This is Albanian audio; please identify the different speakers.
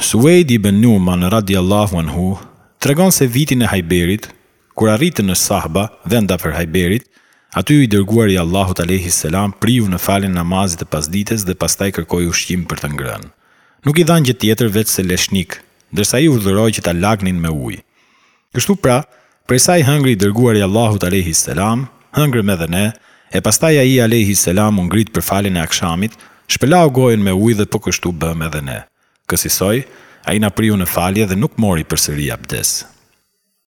Speaker 1: Suvejd ibn Nu'man radijallahu anhu tregon se vitin e Hajberit, kur arritën në Sahba, vend afër Hajberit, aty i Dërguari i Allahut alejhi selam priu në faljen e namazit të pasdites dhe pastaj kërkoi ushqim për të ngrënë. Nuk i dhanë gjë tjetër veçse leshnik, ndërsa ai urdhëroi që ta lagnin me ujë. Kështu pra, prej saj hëngri i Dërguari i Allahut alejhi selam, hëngrëm edhe ne, e pastaj ai alejhi selam u ngrit për faljen e akshamit, shpëlau gojën me ujë dhe po kështu bëmë edhe ne. Kësisoj, ai na priu në falje dhe nuk mori përsëri abdes.